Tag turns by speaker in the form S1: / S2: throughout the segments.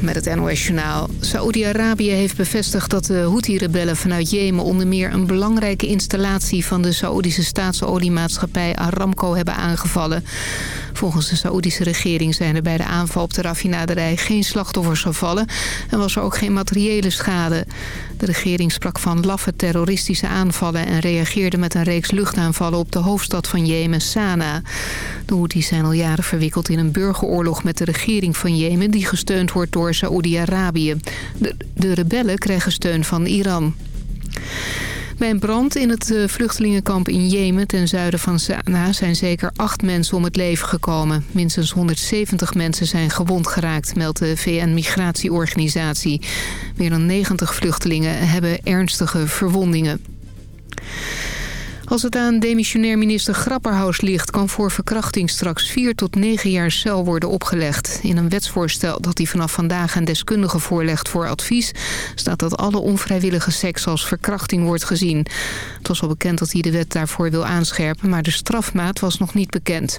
S1: Met het NOS Journaal. Saoedi-Arabië heeft bevestigd dat de Houthi-rebellen vanuit Jemen... onder meer een belangrijke installatie van de Saoedische staatsoliemaatschappij Aramco hebben aangevallen. Volgens de Saoedische regering zijn er bij de aanval op de raffinaderij geen slachtoffers gevallen... en was er ook geen materiële schade. De regering sprak van laffe terroristische aanvallen... en reageerde met een reeks luchtaanvallen op de hoofdstad van Jemen, Sanaa. De Houthis zijn al jaren verwikkeld in een burgeroorlog met de regering van Jemen... die gesteund wordt door Saoedi-Arabië. De, de rebellen krijgen steun van Iran. Bij een brand in het eh, vluchtelingenkamp in Jemen ten zuiden van Sanaa zijn zeker acht mensen om het leven gekomen. Minstens 170 mensen zijn gewond geraakt, meldt de VN-migratieorganisatie. Meer dan 90 vluchtelingen hebben ernstige verwondingen. Als het aan demissionair minister Grapperhaus ligt... kan voor verkrachting straks 4 tot 9 jaar cel worden opgelegd. In een wetsvoorstel dat hij vanaf vandaag aan deskundigen voorlegt voor advies... staat dat alle onvrijwillige seks als verkrachting wordt gezien. Het was al bekend dat hij de wet daarvoor wil aanscherpen... maar de strafmaat was nog niet bekend.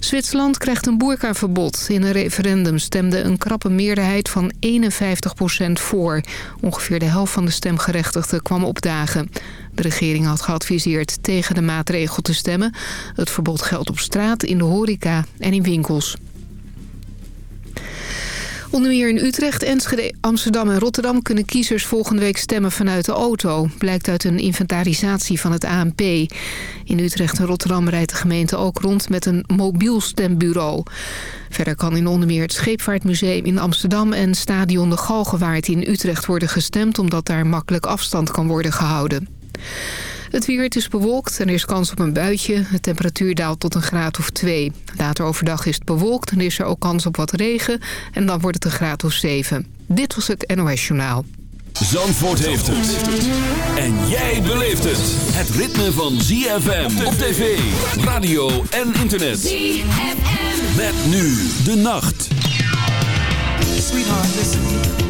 S1: Zwitserland krijgt een boerkaverbod. In een referendum stemde een krappe meerderheid van 51% voor. Ongeveer de helft van de stemgerechtigden kwam opdagen. De regering had geadviseerd tegen de maatregel te stemmen. Het verbod geldt op straat, in de horeca en in winkels. Onder meer in Utrecht, Enschede, Amsterdam en Rotterdam... kunnen kiezers volgende week stemmen vanuit de auto. Blijkt uit een inventarisatie van het ANP. In Utrecht en Rotterdam rijdt de gemeente ook rond met een mobiel stembureau. Verder kan in onder meer het Scheepvaartmuseum in Amsterdam... en Stadion de Galgenwaard in Utrecht worden gestemd... omdat daar makkelijk afstand kan worden gehouden. Het weer, het is bewolkt en er is kans op een buitje. De temperatuur daalt tot een graad of 2. Later overdag is het bewolkt en is er ook kans op wat regen. En dan wordt het een graad of 7. Dit was het NOS Journaal.
S2: Zandvoort heeft het. En jij beleeft het. Het ritme van ZFM op tv, radio en internet. ZFM. Met nu de nacht.
S3: Sweetheart, listen.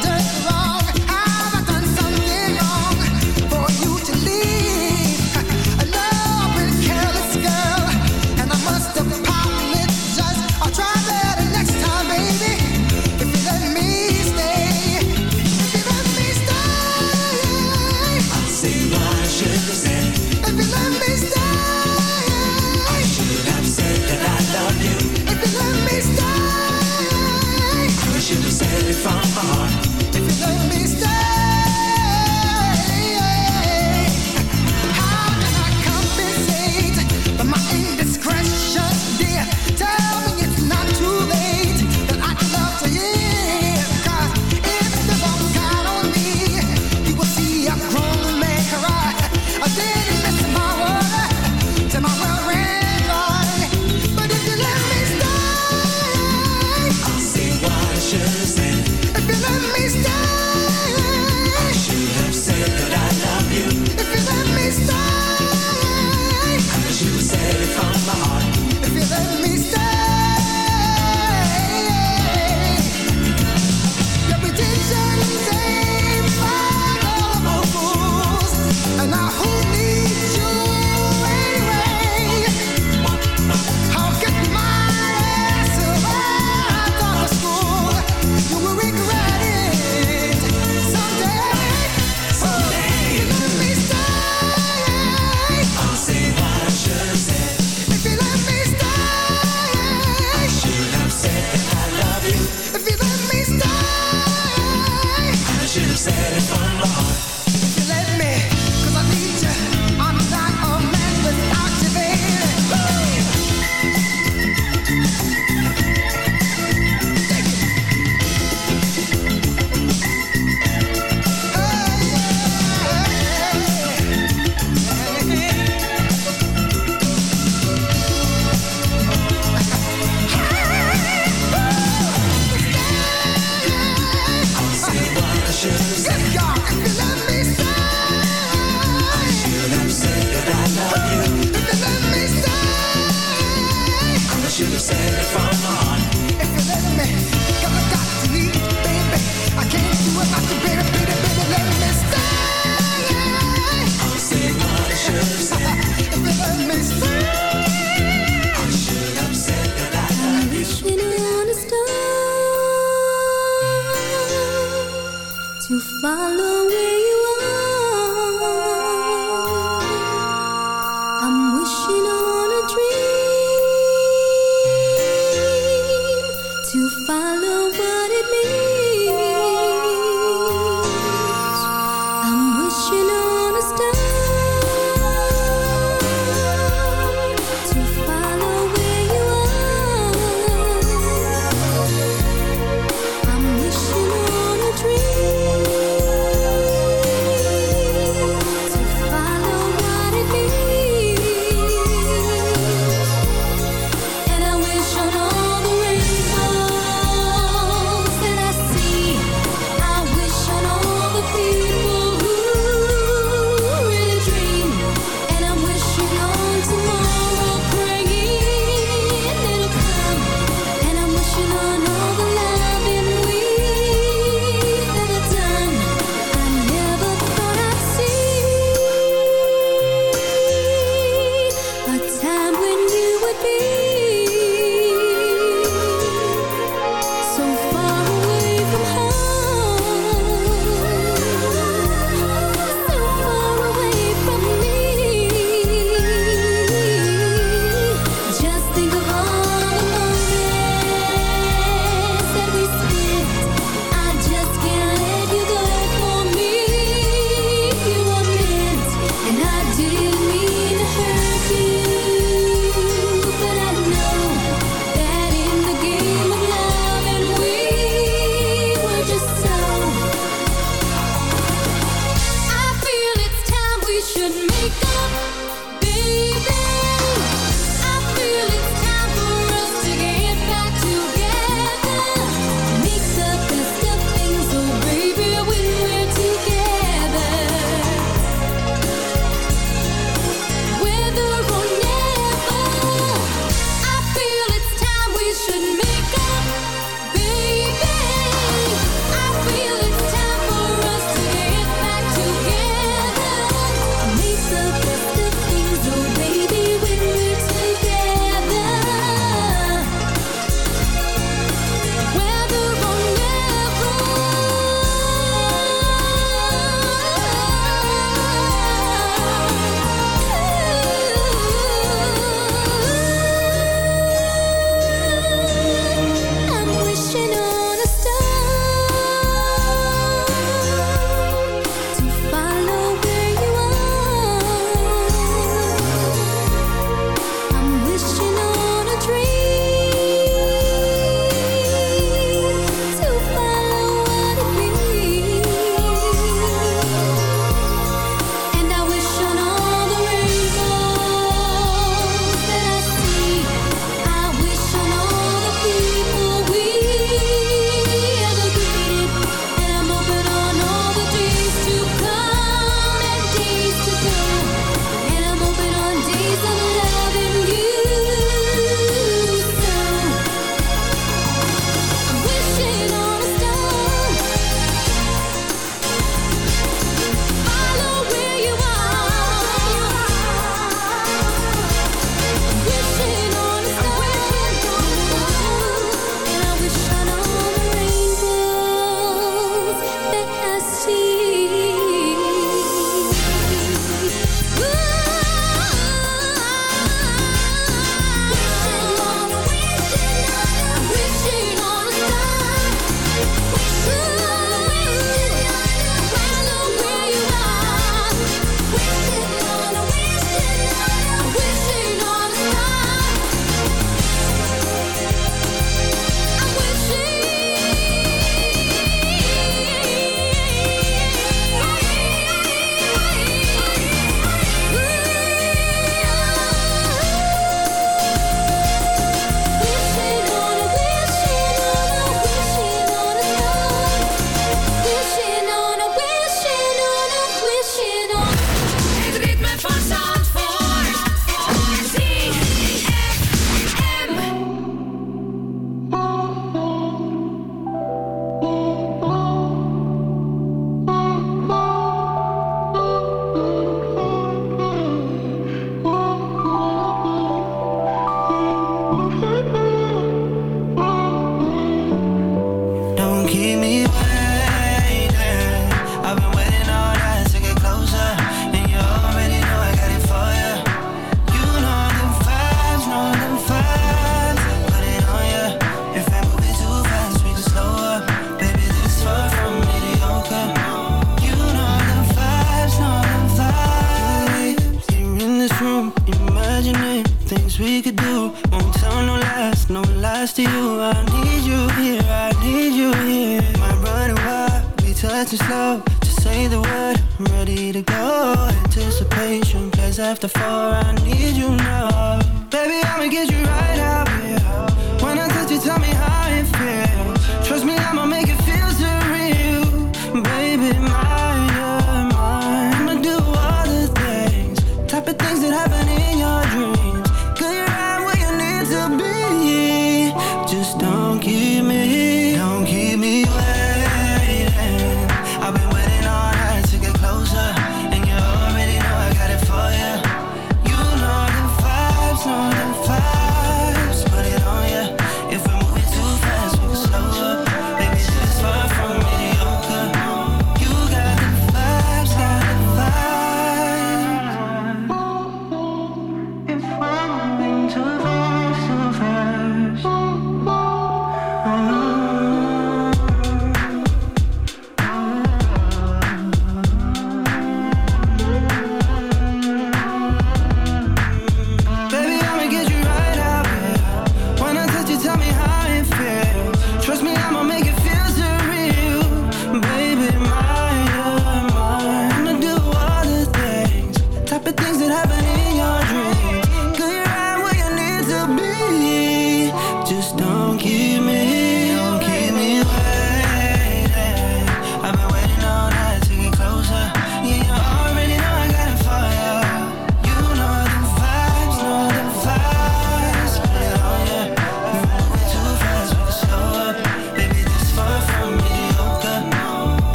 S4: In your dreams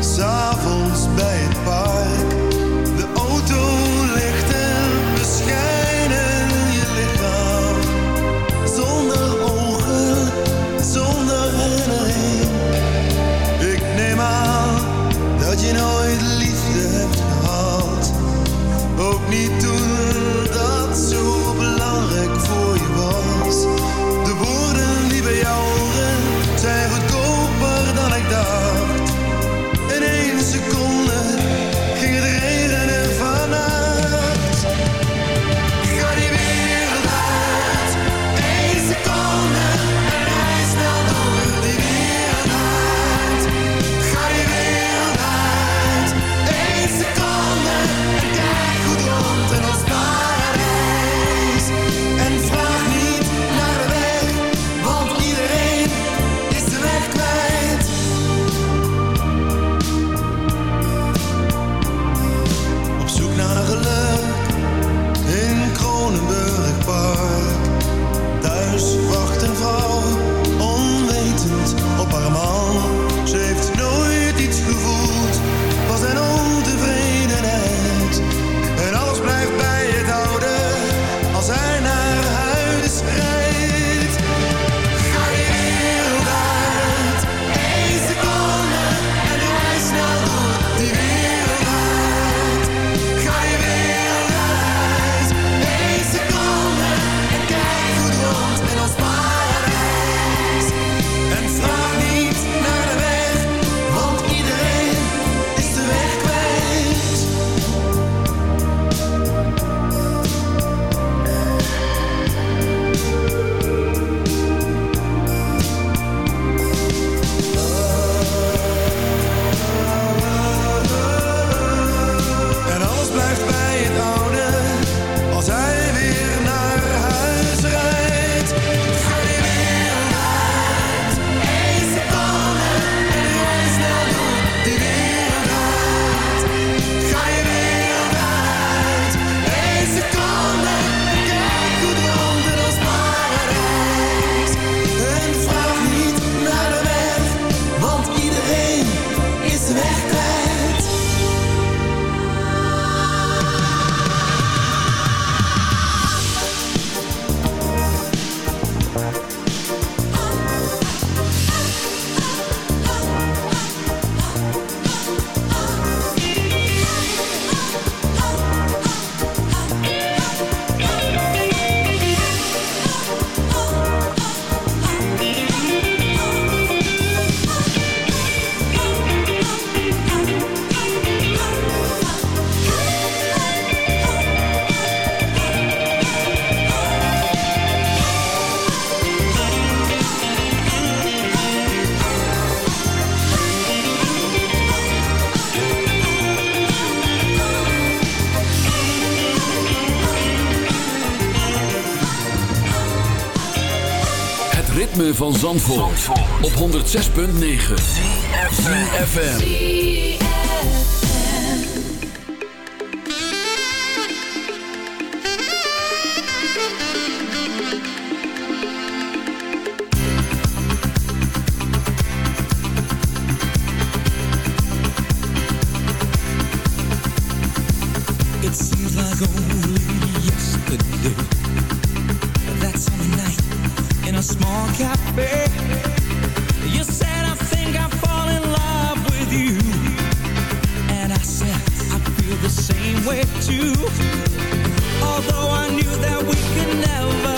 S5: s'avonds bij het park.
S2: van Zandvoort, Zandvoort. op 106.9 ZFM
S6: It seems like only cafe. You said, I think I fall in love with you. And I said, I feel the same way too. Although I knew that we could never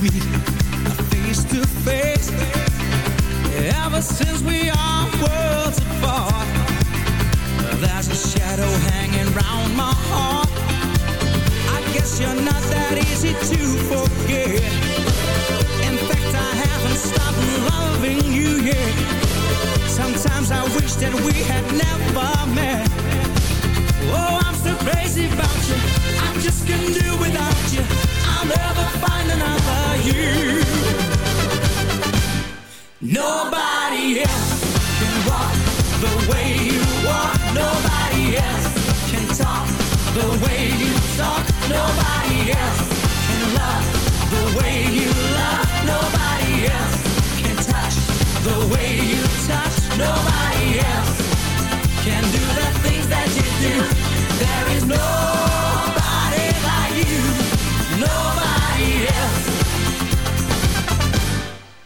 S6: we are face to face. Ever since we are worlds apart, there's a shadow my heart. I guess you're not that easy to forget. In fact, I haven't stopped loving you yet. Sometimes I wish that we had never met. Oh, I'm so crazy about you. I just can't do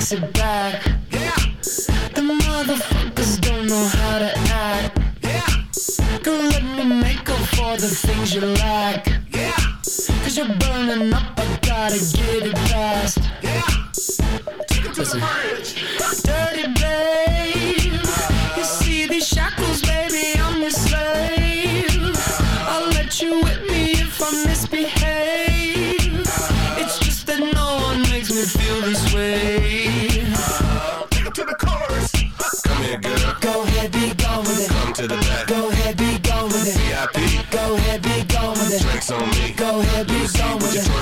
S7: Sexy back.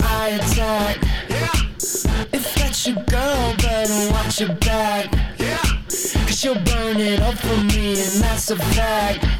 S7: Eye attack.
S5: Yeah.
S7: If that's your girl, better watch your back.
S5: Yeah.
S7: Cause you'll burn it up for me, and that's a fact.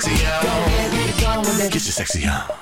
S5: Sexy on.
S4: ahead, be gone with it.
S5: Get your sexy on.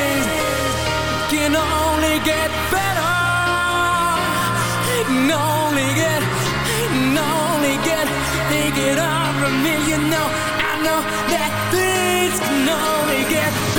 S6: can only get better. It can only get, it can only get, it on from me. You know, I know that things can only get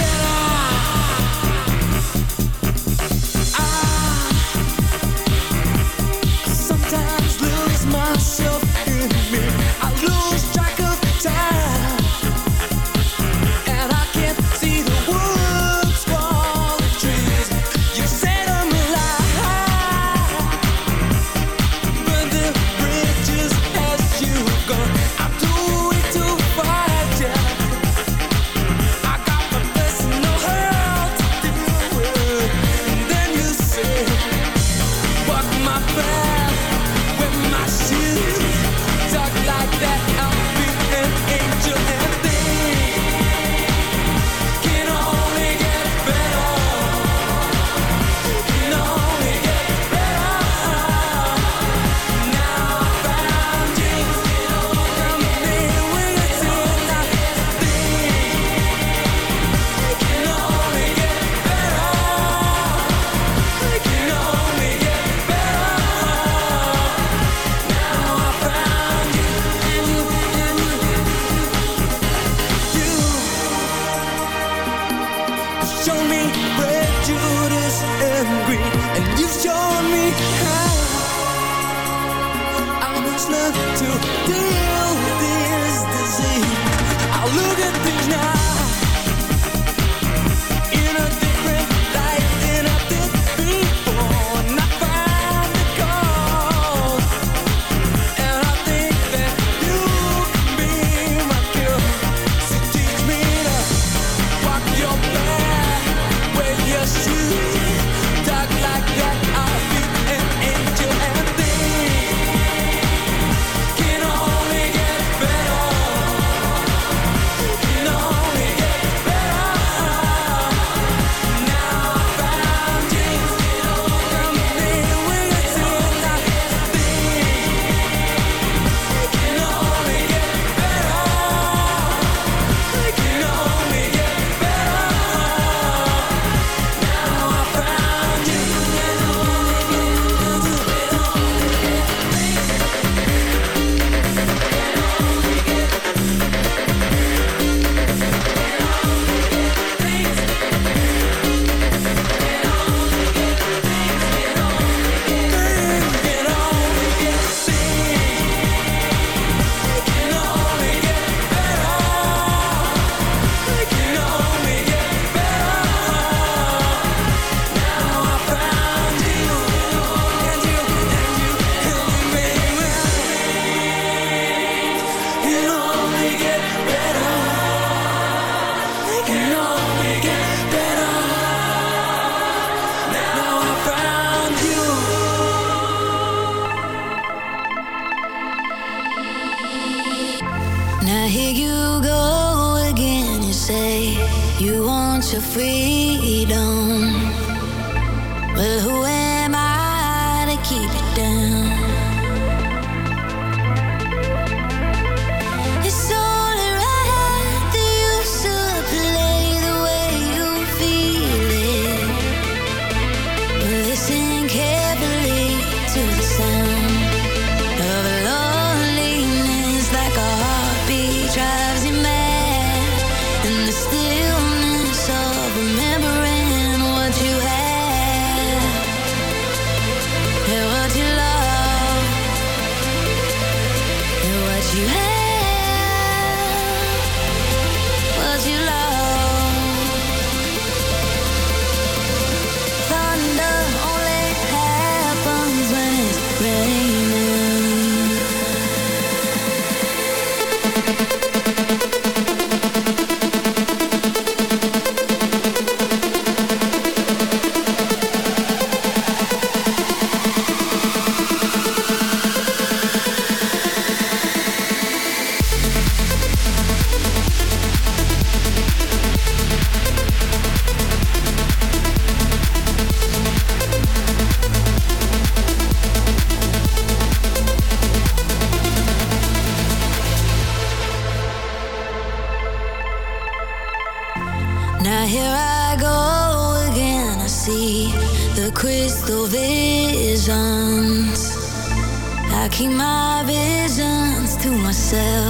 S8: your freedom.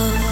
S8: Myself.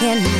S8: And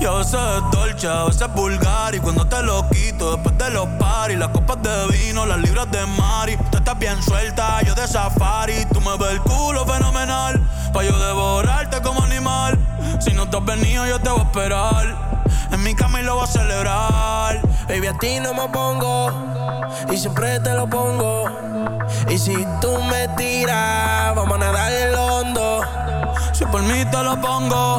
S9: Yo
S10: sé dolce, a veces vulgar. Y cuando te lo quito después de los paris Las copas de vino, las libras de mari. Tú estás bien suelta, yo de safari. Tú me ves el culo fenomenal Pa' yo devorarte como animal. Si no te has venido yo te voy a esperar. En mi cama y lo voy a celebrar.
S11: Baby, a ti no me pongo y siempre te lo pongo. Y si tú me tiras, vamos a nadar el hondo.
S10: Si por mí te lo pongo,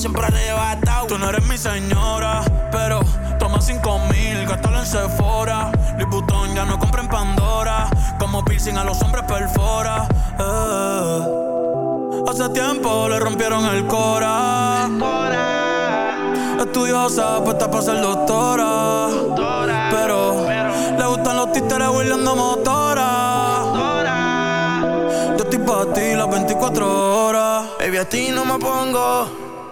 S11: Siempre arrebatado.
S10: Tú no eres mi señora, pero toma cinco mil, gástalo en Sephora. Louis ya no compra en Pandora. Como piercing a los hombres perfora. Eh. Hace tiempo le rompieron el cora. Estudiosa, puesta para ser doctora. Pero le gustan los títeres huirleando motora. Yo estoy para ti las 24 horas.
S11: Baby, a ti no me pongo.